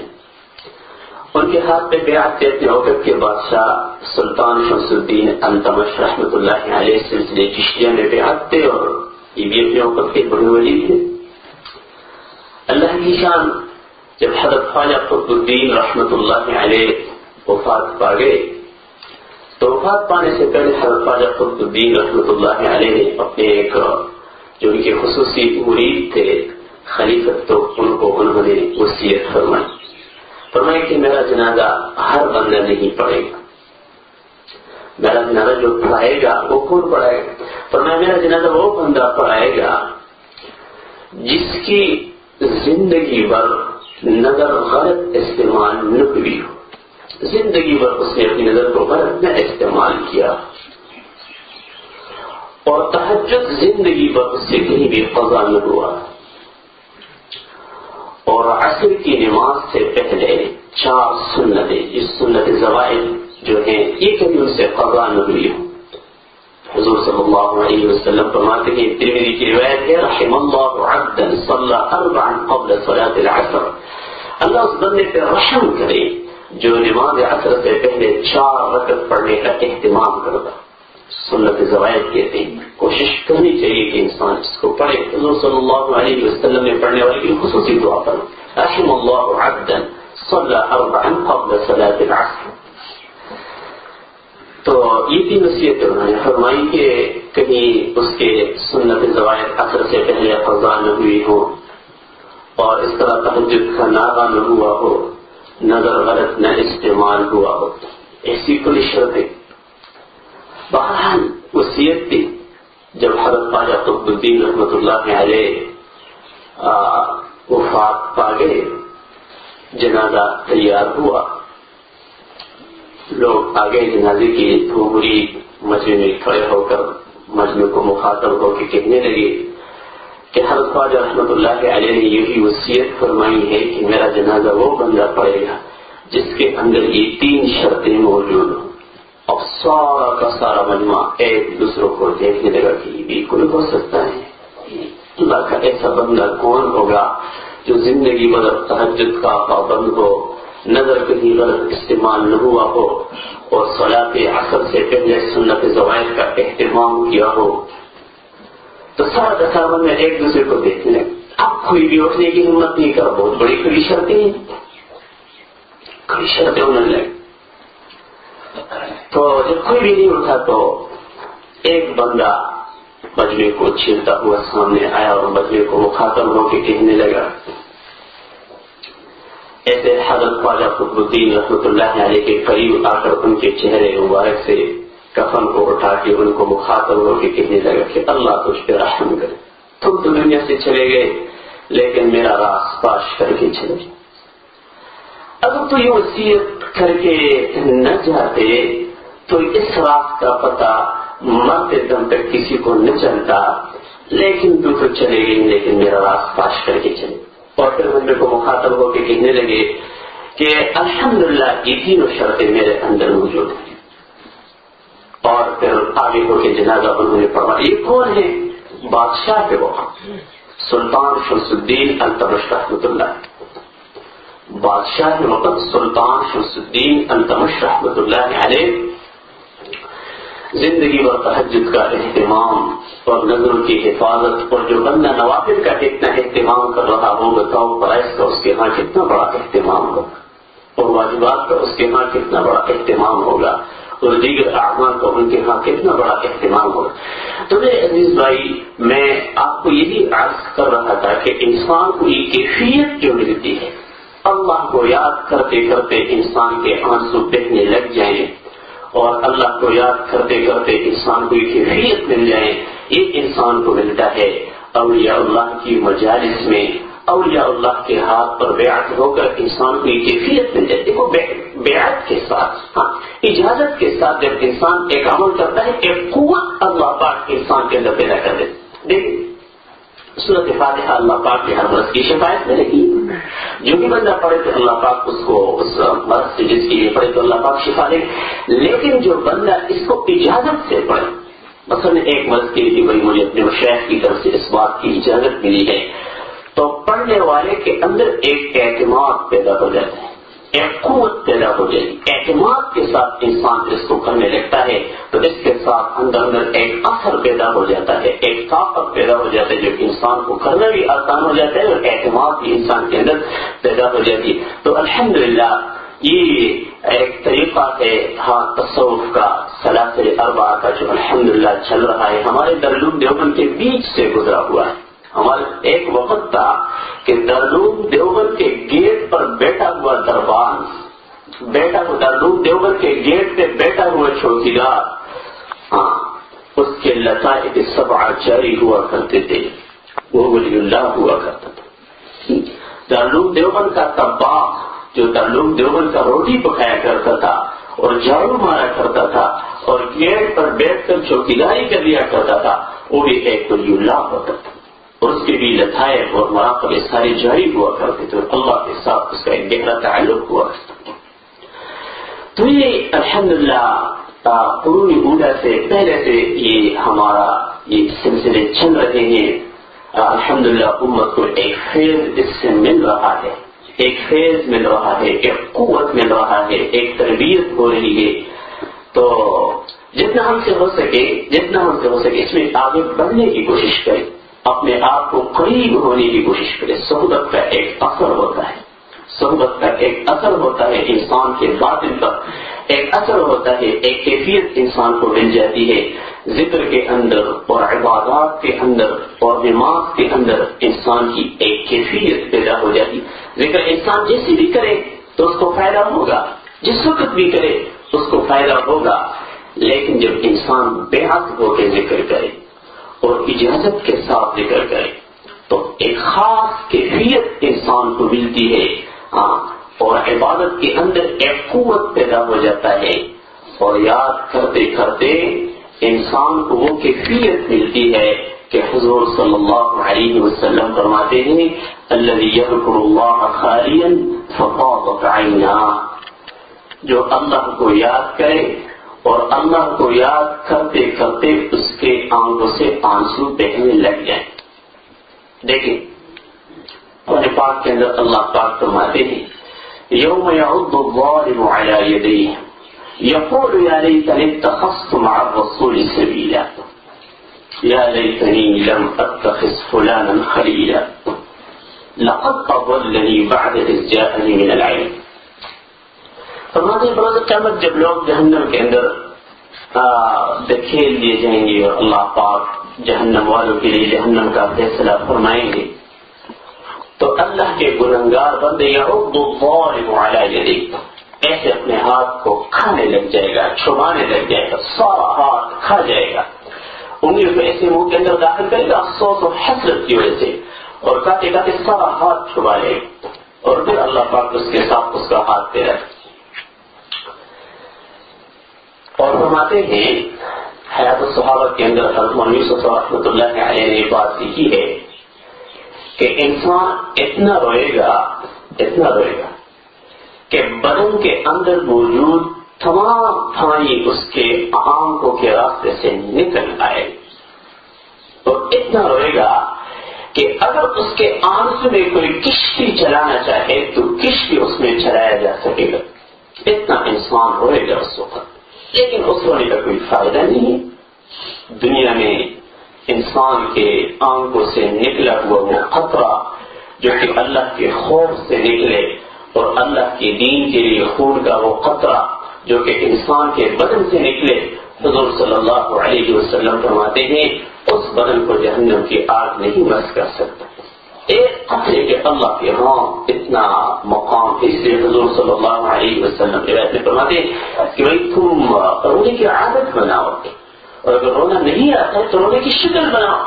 F: ان کے ہاتھ پہ بیعت تھے اپنے اوقت کے بادشاہ سلطان شمس الدین التمش رحمت اللہ علیہ سلسلے چشتیہ میں بیعت تھے اور یہ بھی اپنے اوقت کے بڑے ولی تھے اللہ کی شان، جب حضرت خواجہ قطب الدین رحمت اللہ علیہ وفات پا گئے تو وفات پانے سے پہلے حضرت خواجہ قطب الدین رحمت اللہ علیہ نے اپنے ایک جو ان کے خصوصی مرید تھے، خلیفت تو ان کو انہوں نے وصیت فرمائی۔ فرمائی کہ میرا جنازہ ہر بندہ نہیں پڑے گا۔ میرا جنازہ جو پڑھائے گا وہ کون پڑھائے گا؟ فرمایا میرا جنازہ وہ بندہ پڑھائے گا جس کی زندگی بھر نظر غلط استعمال نہ ہوئی ہو۔ زندگی بھر اس نے اپنی نظر کو غلط میں استعمال کیا اور تحجد زندگی بھر اس سے کہیں بھی قضا نہ ہوا اور عصر کی نماز سے پہلے چار سنتیں، اس سنت زوائد جو ہیں، یہ کبھی ان سے قضا نہ ہوئی ہو حضور صلی اللہ علیہ وسلم فرماتے ہیں ترمیدی کی روایت ہے رحم اللہ عبدا صلی اربعا قبل صلاة العصر۔ اللہ اس بندے پہ رحم کرے۔ جو نماز عصر سے پہلے چار رکعت پڑھنے کا اہتمام کرتا سنت زوائد کہتے ہیں، کوشش کرنی چاہیے کہ انسان اس کو پڑھے۔ حضور صلی اللہ علیہ وسلم نے پڑھنے والے کی خصوصی دعا پر رحم اللہ عبدا صلی اربعا قبل صلاة العصر۔ تو یہ تین نصیحت انہوں نے فرمائی کہ کہیں اس کے سنت زوائد اثر سے پہلے قضا نہ ہوئی ہو اور اس طرح تحجد کا ناغا نہ ہوا ہو۔ نظر غلط نہ استعمال ہوا ہو۔ ایسی کل شرطیں بہرحال وصیت تھی۔ جب حضرت خواجہ قطب الدین رحمت اللہ علیہ وفات پا گئے، جنازہ تیار ہوا۔ لوگ آگے جنازے کی دھوبری مجمے میں کھڑے ہو کر مجمے کو مخاطب ہو کے کہنے لگے کہ حضرت خواجہ رحمت اللہ علیہ نے یہی وصیت فرمائی ہے کہ میرا جنازہ وہ بندہ پڑے گا جس کے اندر یہ تین شرطیں موجود ہوں۔ اب سارا کا سارا مجمع ایک دوسروں کو دیکھنے لگا کہ بالکل ہو سکتا ہے۔ اللہ کا ایسا بندہ کون ہوگا جو زندگی بدر تحجد کا پابند ہو، نظر کہیں غلط استعمال نہ ہوا ہو، اور صلاح اثر سے پہلے سنت زوائد کا اہتمام کیا ہو۔ تو سارا دساون میں ایک دوسرے کو دیکھنے لگے اب کوئی بھی اٹھنے کی ہمت نہیں کر بہت بڑی کڑی شرطیں ہیں۔ کڑی شرطیں انہوں نے تو جب کوئی بھی نہیں اٹھا تو ایک بندہ مجمے کو چھیلتا ہوا سامنے آیا اور مجمے کو مخاطب ہو کے کہنے لگا۔ ایسے حضرت خواجہ قطب الدین رحمت اللہ علیہ کے قریب آ کر ان کے چہرے مبارک سے کفن کو اٹھا کے ان کو مخاطب ہو کے کہنے لگا کہ اللہ تجھ پہ رحم کرے۔ تم تو دنیا سے چلے گئے، لیکن میرا راس پاش کر کے چلے۔ اگر تو یہ وصیت کر کے نہ جاتے، تو اس رات کا پتہ مرتے دم تک کسی کو نہ چلتا۔ لیکن تو تو چلے گئی لیکن میرا راس پاش کر کے چلے۔ اور پھر بندے کو مخاطب ہو کے کہنے لگے کہ الحمدللہ، یہ تینوں شرطیں میرے اندر موجود ہیں۔ اور پھر آگے ہو کے جنازہ انہوں نے پڑھا یہ کون ہے بادشاہ کے وہ سلطان شمس الدین التمش رحمت اللہ۔ بادشاہ کے وقت سلطان شمس الدین التمش رحمت اللہ علیہ زندگی اور تحجد کا اہتمام اور نظروں کی حفاظت اور جو بندہ نوافل کا اتنا اہتمام کر رہا ہو، بتاؤ پرائز کا اس کے ہاں کتنا بڑا اہتمام ہوگا؟ اور واجبات کا اس کے ہاں کتنا بڑا اہتمام ہوگا؟ اور دیگر اعمال کا ان کے ہاں کتنا بڑا اہتمام ہوگا۔ تو میرے عزیز بھائی، میں آپ کو یہی عرض کر رہا تھا کہ انسان کو یہ کیفیت جو ملتی ہے، اللہ کو یاد کرتے کرتے انسان کے آنسو بہنے لگ جائیں اور اللہ کو یاد کرتے کرتے انسان کو یہ کیفیت مل جائے۔ یہ انسان کو ملتا ہے اولیاء اللہ کی مجالس میں اولیاء اللہ کے ہاتھ پر بیعت ہو کر انسان کو یہ کیفیت مل جائے دیکھو بیعت کے ساتھ ہاں اجازت کے ساتھ جب انسان ایک عمل کرتا ہے، ایک قوت اللہ پاک انسان کے اندر پیدا کر دیتے دیکھیں صورت فاتحہ اللہ پاک کے ہر مرض کی شفایت میں رہی جو بھی بندہ پڑھے تو اللہ پاک اس کو، اس مرض سے جس کے لیے پڑھے تو اللہ پاک شفا دے۔ لیکن جو بندہ اس کو اجازت سے پڑھے، مثلا ایک مرض کے لیے بھائی مجھے اپنے شیخ کی طرف سے اس بات کی اجازت ملی ہے۔ تو پڑھنے والے کے اندر ایک اعتماد پیدا ہو جاتا ہے، ایک قوت پیدا ہو جائے اعتماد کے ساتھ انسان اس کو کرنے لگتا ہے، تو اس کے ساتھ اندر اندر ایک اثر پیدا ہو جاتا ہے، ایک طاقت پیدا ہو جاتا ہے۔ جو انسان کو کرنا بھی آسان ہو جاتا ہے اور اعتماد بھی انسان کے اندر پیدا ہو جاتی ہے۔ تو الحمدللہ، یہ ایک طریقہ ہے ہاں تصوف کا سلاسل اربا کا جو الحمدللہ چل رہا ہے۔ ہمارے درلوم دیوبند کے بیچ سے گزرا ہوا ہے۔ ہمارے ایک وقت تھا کہ درلوم دیوبند کے گیٹ پر بیٹھا ہوا دربان بیٹا درلوم دیوبند کے گیٹ پہ بیٹھا ہوا چوکیدار ہاں اس کے لطائف سب جاری ہوا کرتے تھے۔ وہ ولی اللہ ہوا کرتا تھا۔ دارلوم دیوبند کا تباہ، جو دارلوم دیوبند کا روٹی پکایا کرتا تھا اور جھاڑو مارا کرتا تھا اور گیٹ پر بیٹھ کر چوکیداری کر لیا کرتا تھا، وہ بھی ایک ولی اللہ ہوتا تھا۔ اور اس کے بھی لطائف اور مراقب سارے جاری ہوا کرتے تھے اور اللہ کے ساتھ اس کا ایک گہرا تعلق ہوا کرتا تو یہ الحمد للہ قرون اوڈا سے پہلے سے یہ ہمارا یہ سلسلے چل رہے ہیں۔ الحمد للہ امت کو ایک فیض اس سے مل رہا ہے۔ ایک فیض مل رہا ہے، ایک قوت مل رہا ہے، ایک تربیت ہو رہی ہے۔ تو جتنا ہم سے ہو سکے، جتنا ہم سے ہو سکے، اس میں آگے بڑھنے کی کوشش کریں۔ اپنے آپ کو قریب ہونے کی کوشش کرے۔ صحبت کا ایک اثر ہوتا ہے۔ صحبت کا ایک اثر ہوتا ہے انسان کے باطن پر۔ ایک اثر ہوتا ہے، ایک کیفیت انسان کو مل جاتی ہے۔ ذکر کے اندر اور عبادات کے اندر اور دماغ کے اندر انسان کی ایک کیفیت پیدا ہو جاتی۔ ذکر انسان جیسے بھی کرے تو اس کو فائدہ ہوگا۔ جس وقت بھی کرے اس کو فائدہ ہوگا۔ لیکن جب انسان بے حق ہو کے ذکر کرے اور اجازت کے ساتھ ذکر کرے تو ایک خاص کیفیت انسان کو ملتی ہے۔ ہاں اور عبادت کے اندر ایک قوت پیدا ہو جاتا ہے۔ اور یاد کرتے کرتے انسان کو وہ کیفیت ملتی ہے کہ حضور صلی اللہ علیہ وسلم فرماتے ہیں اللہ خالین جو اللہ کو یاد کرے اور اللہ کو یاد کرتے کرتے اس کے آنکھوں سے آنسو بہنے لگ جائیں۔ دیکھیں اور پاک کے اندر اللہ پاک فرماتے ہیں، یوم يعض الظالم على يديه يقول يا ليتني اتخذت مع الرسول سبيلا يا ليتني لم اتخذ فلانا خليلا لقد اضلني بعد اذ جاءني من العلم۔ فرماتے ہیں بروز قیامت جب لوگ جہنم کے اندر دکھیل دیے جائیں گے اور اللہ پاک جہنم والوں کے لیے جہنم کا فیصلہ فرمائیں گے۔ تو اللہ کے گنگار بندے، یا ایسے اپنے ہاتھ کو کھانے لگ جائے گا چھپانے لگ جائے گا، سارا ہاتھ کھا جائے گا۔ انہیں کو ایسے منہ کے اندر داخل کرے گا، افسوس اور حسرت کی وجہ سے، اور کہتے کہتے سارا ہاتھ چھپا لے۔ اور پھر اللہ پاک اس کے ساتھ اس کا ہاتھ پہ رکھ اور فرماتے ہیں، حیات الصحابہ کے اندر حضرت یوسف رحمۃ اللہ علیہ نے بات لکھی ہے کہ انسان اتنا روئے گا، اتنا روئے گا کہ بدن کے اندر موجود تمام پانی اس کے آنکھوں کے راستے سے نکل آئے۔ اور اتنا روئے گا کہ اگر اس کے آنکھ میں کوئی کشتی چلانا چاہے تو کشتی اس میں چلایا جا سکے گا۔ اتنا انسان روئے گا اس وقت۔ لیکن اس رونے کا کوئی فائدہ نہیں دنیا میں انسان کے آنکھوں سے نکلا ہوا وہ خطرہ جو کہ اللہ کے خوف سے نکلے اور اللہ کے دین کے لیے خون کا وہ خطرہ جو کہ انسان کے بدن سے نکلے۔ حضور صلی اللہ علیہ وسلم فرماتے ہیں، اس بدن کو جہنم کی آگ نہیں بس کر سکتا۔ ایک خطرے کے اللہ کے ہاں اتنا مقام اس لیے حضور صلی اللہ علیہ وسلم روایت میں فرماتے کہ بھائی تم رونے کی عادت بناؤ اور اگر رونا نہیں آتا ہے تو رونے کی شکل بناؤ۔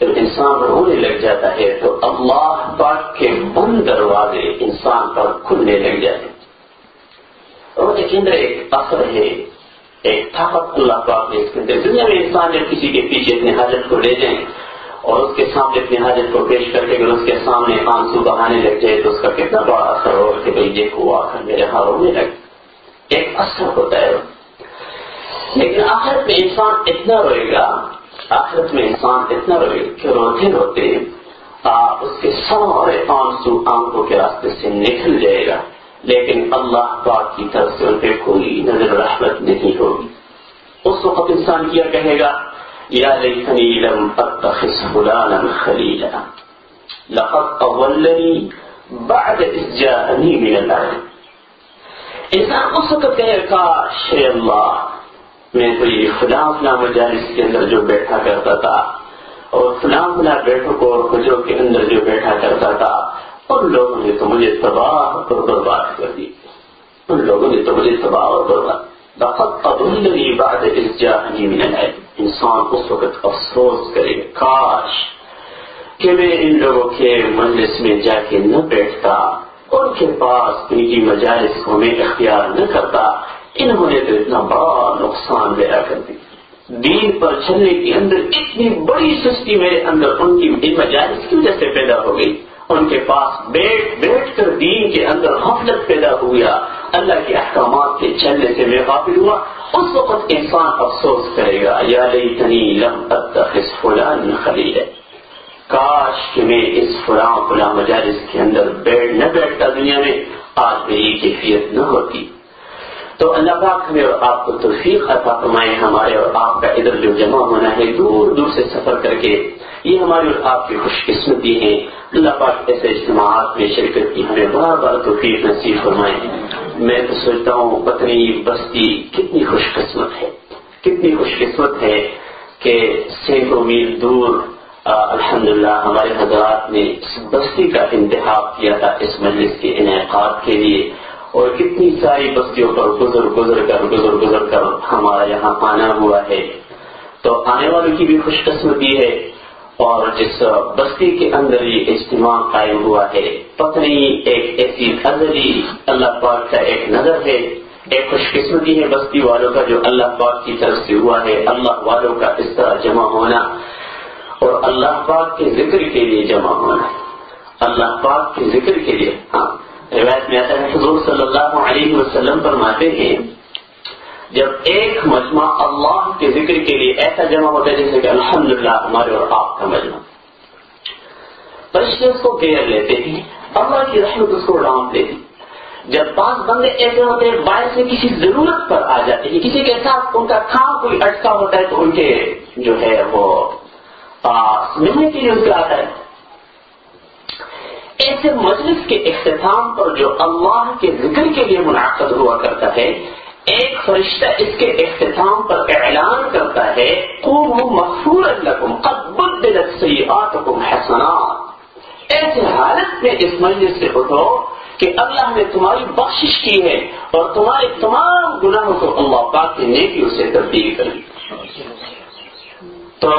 F: جب انسان رونے لگ جاتا ہے تو اللہ پاک کے بند دروازے انسان پر کھلنے لگ جاتے رونے کے اندر ایک اثر ہے، ایک طاقت اللہ پاک نے اس کے اندر۔ دنیا میں انسان جب کسی کے پیچھے اپنے حاجت کو لے جائیں اور اس کے سامنے اپنی حاجت کو پیش کر کے اگر اس کے سامنے آنسو بہانے لگ جائے تو اس کا کتنا بڑا اثر ہوگا کہ بھائی دیکھو آ کر میرے ہاں رونے لگ۔ ایک اثر ہوتا ہے۔ لیکن آخرت میں انسان اتنا روئے گا، آخرت میں انسان اتنا روئے گا کہ روتے روتے اس کے سارے آنسو آنکھوں کے راستے سے نکل جائے گا۔ لیکن اللہ پاک کی طرف سے ان پہ کوئی نظر رحمت نہیں ہوگی۔ اس وقت انسان کیا کہے گا؟ یا لیتنی لم اتخذ فلانا خلیلا لقد اولنی بعد اذ جاءنی من اللہ انسان اس وقت کہے کاش اللہ میں تو یہ فلاں فلاں مجالس کے اندر جو بیٹھا کرتا تھا اور فلاں فلاں بیٹھکوں اور خجروں کے اندر جو بیٹھا کرتا تھا، ان لوگوں نے تو مجھے تباہ اور برباد کر دی۔ ان لوگوں نے تو مجھے تباہ اور برباد۔ بخت ابھی بات اس جاہنی من ہے انسان اس وقت افسوس کرے، کاش کہ میں ان لوگوں کے مجلس میں جا کے نہ بیٹھتا ان کے پاس ان کی مجالس کو میں اختیار نہ کرتا، انہوں نے تو اتنا بڑا نقصان میرا کر دی دین پر چلنے کے اندر اتنی بڑی سستی میرے اندر ان کی ان مجالس کی وجہ سے پیدا ہو گئی۔ ان کے پاس بیٹھ بیٹھ کر دین کے اندر غفلت پیدا ہو گیا۔ اللہ کے احکامات کے چلنے سے میں قابل ہوا۔ اس وقت انسان افسوس کرے گا، یا لیتنی لم اتخذ فلان خلیل کاش کہ میں اس فلاں فلاں مجالس کے اندر بیٹھ نہ بیٹھتا دنیا میں، آج میری کیفیت نہ ہوتی۔ تو اللہ پاک ہمیں اور آپ کو توفیق عطا فرمائے، ہمارے اور آپ کا ادھر جو جمع ہونا ہے، دور دور سے سفر کر کے، یہ ہماری اور آپ کی خوش قسمتی ہے اللہ پاک ایسے اجتماعات میں شرکت کی ہمیں بار بار توفیق نصیب فرمائے۔ میں تو سوچتا ہوں پتنی بستی کتنی خوش قسمت ہے۔ کتنی خوش قسمت ہے کہ سینکڑوں میل دور الحمدللہ، ہمارے حضرات نے اس بستی کا انتخاب کیا تھا اس مجلس کے انعقاد کے لیے۔ اور کتنی ساری بستیوں پر گزر گزر کر، گزر گزر کر ہمارا یہاں آنا ہوا ہے۔ تو آنے والوں کی بھی خوش قسمتی ہے اور جس بستی کے اندر یہ اجتماع قائم ہوا ہے۔ پتنی ایک ایسی ازلی اللہ پاک کا ایک نظر ہے۔ ایک خوش قسمتی ہے بستی والوں کا جو اللہ پاک کی طرف سے ہوا ہے۔ اللہ والوں کا اس طرح جمع ہونا اور اللہ پاک کے ذکر کے لیے جمع ہونا۔ اللہ پاک کے ذکر کے لیے۔ ہاں روایت میں آتا ہے، حضور صلی اللہ علیہ وسلم فرماتے ہیں جب ایک مجمع اللہ کے ذکر کے لیے ایسا جمع ہوتا ہے جیسے کہ الحمدللہ ہمارے اور آپ کا مجمع۔ فرشتے اس کو گیر لیتے ہیں، اللہ کی رحمت اس کو ڈانپ لیتی جب بعض بندے ایسے ہوتے ہیں، باعث سے کسی ضرورت پر آ جاتے ہیں، کسی کے ساتھ ان کا کام کوئی اٹکا ہوتا ہے تو ان کے جو ہے وہ ملنے کے لیے ان کا آتا ہے۔ ایسے مجلس کے اختتام پر جو اللہ کے ذکر کے لیے منعقد ہوا کرتا ہے ایک فرشتہ اس کے اختتام پر اعلان کرتا ہے حسنات۔ ایسے حالت میں اس مجلس سے اٹھو کہ اللہ نے تمہاری بخشش کی ہے اور تمہارے تمام گناہوں کو اللہ پاک کی نیکیوں سے تبدیل کر دی۔ تو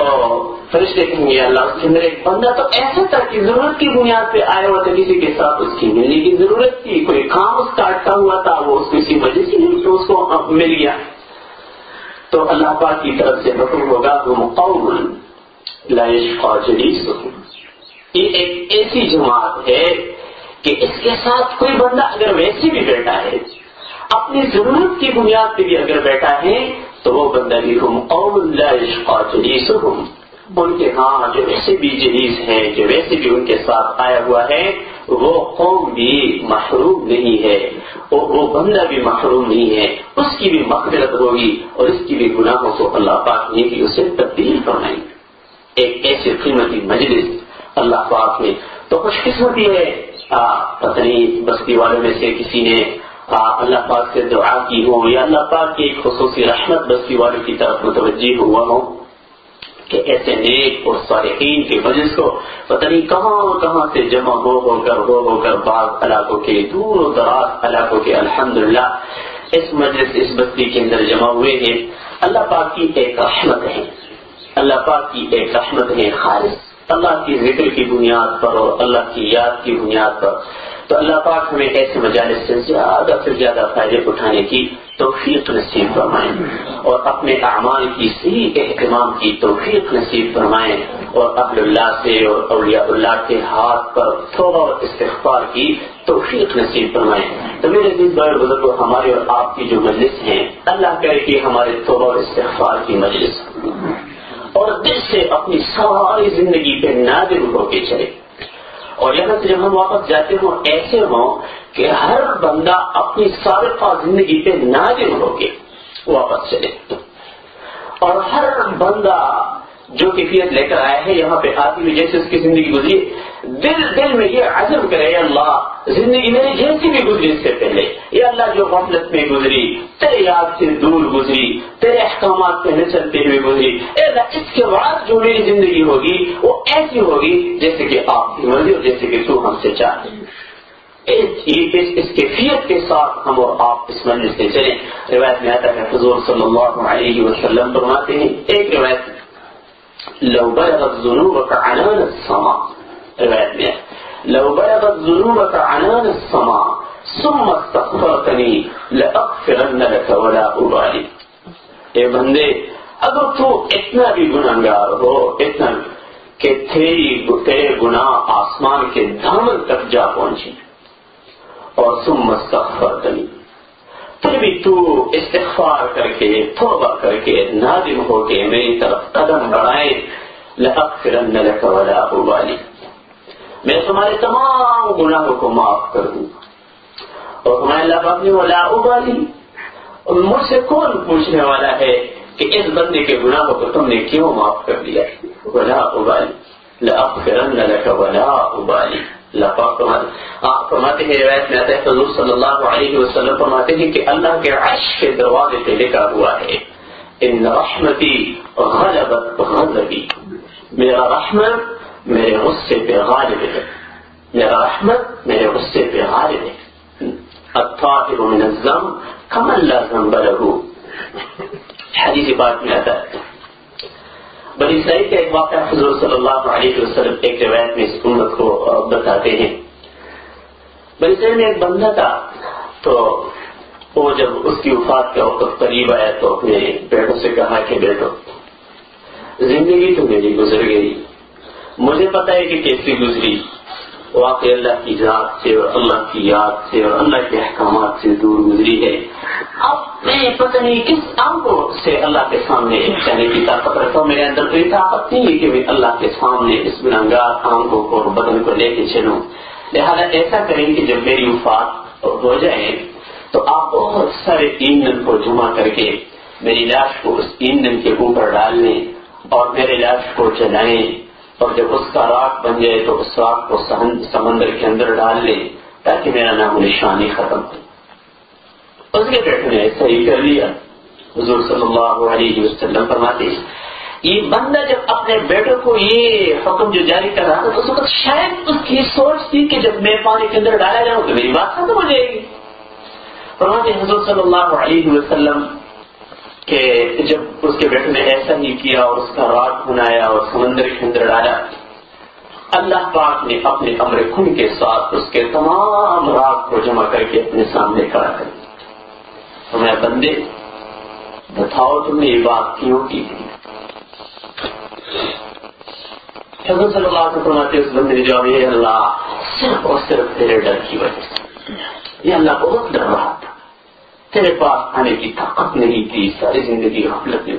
F: فرشتے کہیں گے اللہ، اس کے اندر ایک بندہ تو ایسا تھا کہ ضرورت کی بنیاد پہ آیا ہوا تھا، کسی کے ساتھ اس کی ملنے کی ضرورت تھی کوئی کام اس کا اٹکا ہوا تھا، وہ اس کو اسی وجہ سے نہیں، تو اس کو مل گیا۔ تو اللہ پاک کی طرف سے حکم ہوگا، ہم قوم یہ ایک ایسی جماعت ہے کہ اس کے ساتھ کوئی بندہ اگر ویسے بھی بیٹھا ہے، اپنی ضرورت کی بنیاد پہ بھی اگر بیٹھا ہے تو وہ بندہ بھی ہم قوم جلیسہم ان کے ہاں جو ویسے بھی جلیس ہیں، جو ویسے بھی ان کے ساتھ آیا ہوا ہے، وہ قوم بھی محروم نہیں ہے۔ وہ بندہ بھی محروم نہیں ہے۔ اس کی بھی مغفرت ہوگی اور اس کی بھی گناہوں کو اللہ پاک نے بھی اسے تبدیل فرمائی ایک ایسی قیمتی مجلس اللہ پاک نے تو خوش قسمتی ہے۔ پتنی بستی والوں میں سے کسی نے ہاں، اللہ پاک سے دعا کی ہو۔ یا اللہ پاک کی ایک خصوصی رحمت بستی والوں کی طرف متوجہ ہوا ہو کہ ایسے نیک اور صالحین کے مجلس کو پتہ نہیں کہاں اور کہاں سے جمع ہو ہو کر، ہو ہو کر بعض علاقوں کے دور و دراز علاقوں کے الحمدللہ اس مجلس، اس بستی کے اندر جمع ہوئے ہیں۔ اللہ پاک کی ایک رحمت ہے۔ اللہ پاک کی ایک رحمت ہے خالص۔ اللہ کی ذکر کی بنیاد پر اور اللہ کی یاد کی بنیاد پر تو اللہ پاک ہمیں ایسے مجالس سے زیادہ سے زیادہ فائدے اٹھانے کی توفیق نصیب فرمائیں اور اپنے اعمال کی صحیح اہتمام کی توفیق نصیب فرمائیں اور ابل اللہ سے اور اولیاء اللہ کے ہاتھ پر تھوڑا اور استغفار کی توفیق نصیب فرمائیں۔ تو میرے دن بڑے بزرگ ہمارے اور آپ کی جو مجلس ہیں، اللہ کرے کہ ہمارے توبہ اور استغفار کی مجلس۔ اور دل سے اپنی ساری زندگی پہ نادر ہو کے چلے۔ اور یہاں سے جب ہم واپس جاتے ہوں، ایسے ہوں کہ ہر بندہ اپنی سابقہ زندگی پہ نازل ہو کے واپس چلے۔ اور ہر بندہ جو کیفیت لے کر آیا ہے یہاں پہ آتی ہوئی جیسے اس کی زندگی گزری، دل دل میں یہ عزم کرے اللہ، زندگی میری جیسی بھی گزری اس سے پہلے۔ یہ اللہ، جو غفلت میں گزری، تیرے یاد سے دور گزری، تیرے احکامات پہ نہ چلتے ہوئے گزری۔ اے اللہ، اس کے بعد جو میری زندگی ہوگی، وہ ایسی ہوگی جیسے کہ آپ کی مرضی اور جیسے کہ تو ہم سے چاہتے اس کیفیت کے ساتھ ہم اور آپ اس منزل سے چلیں۔ روایت میں آتا ہے، حضور صلی اللہ علیہ وسلم فرماتے ہیں، ایک روایت لو بلغت ذنوبك عنان السماء. روایت میں لو بلغت ذنوبك عنان ثم استغفرتني لك ولا اے بندے، اگر تو اتنا بھی گناہگار ہو، اتنا کہ تیری تیرے گناہ آسمان کے دامن تک جا پہنچے. اور ثم استغفرتني پھر بھی تو استغفار کر کے، توبہ کر کے نادم ہو کے میری طرف قدم بڑھائے، لَأَغْفِرَنَّ لَكَ وَلَا میں تمہارے تمام گناہوں کو معاف کر دوں۔ اور تمہارے اللہ پاک نے، ولا ابالی اور مجھ سے کون پوچھنے والا ہے کہ اس بندے کے گناہوں کو تم نے کیوں معاف کر دیا؟ ولا ابالی لَأَغْفِرَنَّ لَكَ وَلَا أُبَالِي اللہ پاک فرماتے ہیں۔ روایت میں آتا ہے، حضور صلی اللہ علیہ وسلم فرماتے ہیں کہ اللہ کے عرش کے دروازے پہ لکھا ہوا ہے، ان رحمتی غلبت غضبی میرا رحمت میرے غصے پہ غالب ہے، میرا رحمت میرے غصے پہ غالب ہے۔ الطاہر من الزم کمن لا ذنب له۔ حدیث بات میں آتا ہے۔ بنی اسرائیل کا ایک واقعہ حضور صلی اللہ علیہ وسلم ایک روایت میں اس امت کو بتاتے ہیں۔ بنی اسرائیل میں ایک بندہ تھا، تو وہ جب اس کی وفات کا وقت قریب آیا تو اپنے بیٹوں سے کہا کہ بیٹو، زندگی تو میری گزر گئی، مجھے پتا ہے کہ کیسی گزری۔ واقع اللہ کی ذات سے اور اللہ کی یاد سے اور اللہ کے احکامات سے دور گزری ہے۔ میں پتہ نہیں کس آنکھوں سے اللہ کے سامنے کہنے کی طاقت رکھتا ہوں۔ میرے اندر کوئی طاقت نہیں ہے کہ میں اللہ کے سامنے اس گنگار آنکھوں کو اور بدن کو لے کے چلوں۔ لہٰذا ایسا کریں کہ جب میری وفات ہو جائے، تو آپ بہت سارے ایندھن کو جمع کر کے میری لاش کو اس ایندھن کے اوپر ڈال لیں اور میرے لاش کو چلائیں اور جب اس کا راک بن جائے، تو اس راک کو سمندر کے اندر ڈال لے تاکہ میرا نام نشانی ختم ہو۔ اس کے بیٹے نے ایسا ہی کر لیا۔ حضور صلی اللہ علیہ وسلم فرماتے یہ بندہ جب اپنے بیٹے کو یہ حکم جو جاری کر رہا تھا، اس وقت شاید اس کی سوچ تھی کہ جب میں پانی کے اندر ڈالا جاؤں تو میری بات ختم ہو جائے گی۔ فرماتے حضور صلی اللہ علیہ وسلم کہ جب اس کے بیٹے نے ایسا ہی کیا اور اس کا راگ بنایا اور سمندر کے اندر ڈالا، اللہ پاک نے اپنے امر خون کے ساتھ اس کے تمام راگ کو جمع کر کے اپنے سامنے کھڑا کر دیا۔ میں بندے، بتاؤ تم نے یہ بات کیوں کی تھی؟ حضرت صلی اللہ علیہ فرماتے اس بندے نے جواب یہ اللہ، صرف اور صرف تیرے ڈر کی وجہ سے۔ یہ اللہ بہت ڈر رہا تھا۔ تیرے پاس آنے کی طاقت نہیں تھی، ساری زندگی غفلت میں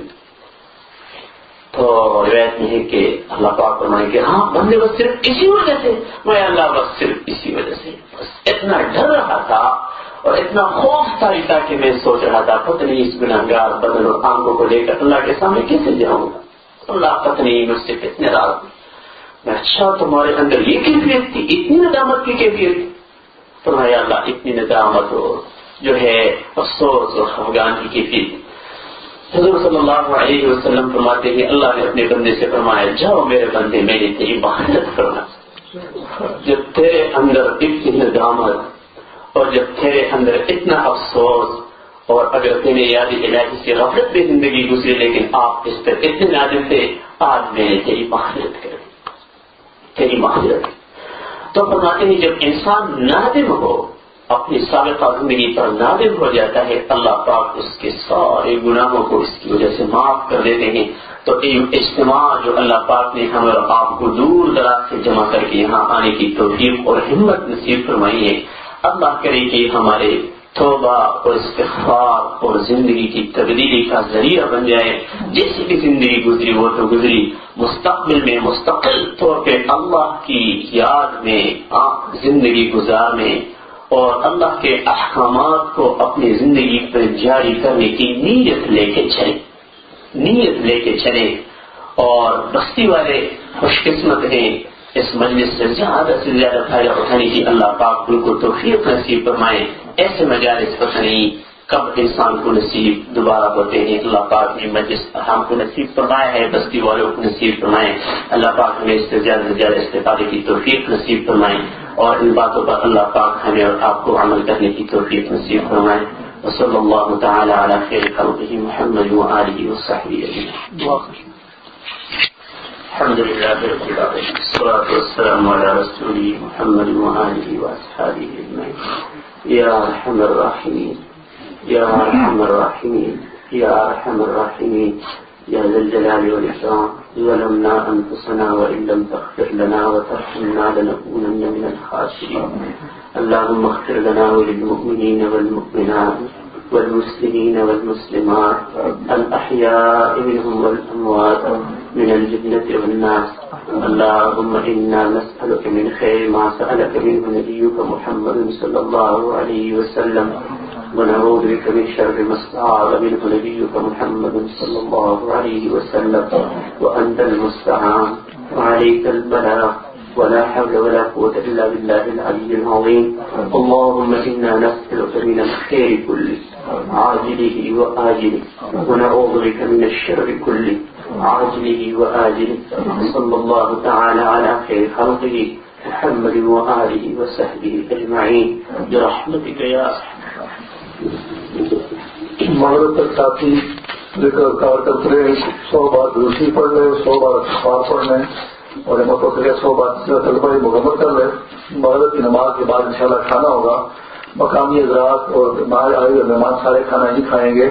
F: تو روایت نہیں کہ اللہ پاک فرمائے کہ ہاں بندے بس صرف اسی وجہ سے، میں اللہ بس صرف اسی وجہ سے بس اتنا ڈر رہا تھا اور اتنا خوف تھا کہ میں سوچ رہا تھا پتہ نہیں اس گناہ گار بدن اور آنکھوں کو لے کر اللہ کے سامنے کیسے جاؤں گا؟ اللہ پتہ نہیں مجھ سے کتنے راز میں اچھا تمہارے اندر یہ کیفیت تھی، اتنی ندامت کی کیفیت۔ تھی تمہارے اللہ، اتنی ندامت ہو، جو ہے افسوس اور افغان کی کیفیت۔ حضور صلی اللہ علیہ وسلم فرماتے ہیں، اللہ نے اپنے بندے سے فرمایا، جاؤ میرے بندے میری تیری محنت کرنا جب تیرے اندر اتنی ندامت اور جب تیرے اندر اتنا افسوس اور اگر تیرے یادی علاقے سے غفلت بھی زندگی گزری لیکن آپ اس پر اتنے نادم تھے، آج میں نے تیری محنت کر تیری محنت تو فرماتے ہیں، جب انسان نادم ہو، اپنی سابقہ زندگی پر نادم ہو جاتا ہے، اللہ پاک اس کے سارے گناہوں کو اس کی وجہ سے معاف کر دیتے ہیں۔ تو اجتماع جو اللہ پاک نے ہم اور آپ کو دور دراز سے جمع کر کے یہاں آنے کی توفیق اور ہمت نصیب فرمائی ہے اللہ کرے کہ ہمارے توبہ اور استغفار اور زندگی کی تبدیلی کا ذریعہ بن جائے۔ جیسی بھی زندگی گزری وہ تو گزری۔ مستقبل میں مستقل طور پہ اللہ کی یاد میں زندگی گزارنے اور اللہ کے احکامات کو اپنی زندگی پر جاری کرنے کی نیت لے کے چلے نیت لے کے چلے اور بستی والے خوش قسمت ہیں۔ اس مجلس سے زیادہ سے زیادہ فائدہ اٹھانے کی اللہ پاک ان کو توفیق نصیب فرمائے۔ ایسے مجالس پتہ نہیں کب انسان کو نصیب دوبارہ ہوتے ہیں۔ اللہ پاک نے مجلس ہم کو نصیب فرمایا ہے، بستی والوں کو نصیب فرمائے۔ اللہ پاک ہمیں اس سے زیادہ سے زیادہ استفادے کی توفیق نصیب فرمائے۔ اور ان باتوں پر اللہ پاک ہمیں اور آپ کو عمل کرنے کی توفیق نصیب فرمائے۔ وصلی اللہ تعالی علی خیر خلقه محمد وآله وصحبه الحمد لله رب العالمين. الصلاة والسلام على رسوله محمد وآله وأصحابه أجمعين. يا أرحم الراحمين. يا أرحم الراحمين. يا أرحم الراحمين. يا ذا الجلال والإكرام. ظلمنا أنفسنا وإن لم تغفر لنا وترحمنا لنكونن من الخاسرين. اللهم اغفر لنا وللمؤمنين والمؤمنات. والمسلمين والمسلمات الأحياء منهم والأموات من الجنة والناس. اللهم إنا نسألك من خير ما سألك منه نبيك محمد صلى الله عليه وسلم. ونعوذ بك من شر ما استعاذ منه نبيك محمد صلى الله عليه وسلم. وأنت المستعان. وعليك البلاغ. ولا حول ولا قوة إلا بالله العلي العظيم. اللهم إنا نسألك من الخير كله. عاجله وآجله ونعوذ بك من الشر كله. عاجله وآجله. صلى الله تعالى على خير خلقه محمد وآله وصحبه أجمعين. برحمتك يا
D: مغرب تک ساتھی، ذکر کار کرتے رہے سو بار دوسری پڑھ لے سو بار اخبار پڑھ لیں اور متوقع سو بار طلبہ مکمل کر لیں مغرب کی نماز کے بعد انشاءاللہ کھانا ہوگا۔ مقامی حضرات اور باہر آئے ہوئے مہمان سارے کھانا ہی کھائیں گے۔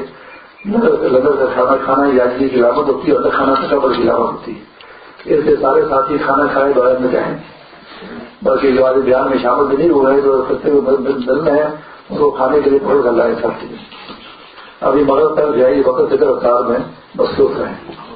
D: لنگر کا کھانا کھانا، یاجی کی علامت ہوتی ہے اور کھانا تکبر کی علامت ہوتی ہے۔ اس لیے سارے ساتھی کھانا کھائے دوائے میں جائیں۔ بلکہ جو آج بیان میں شامل بھی نہیں ہوئے، جو سستے ہوئے دل میں ان کو کھانے کے لیے بہت اللہ ساتھی ابھی مغرب تک جائے وقت ذکر افطار میں مصروف رہیں۔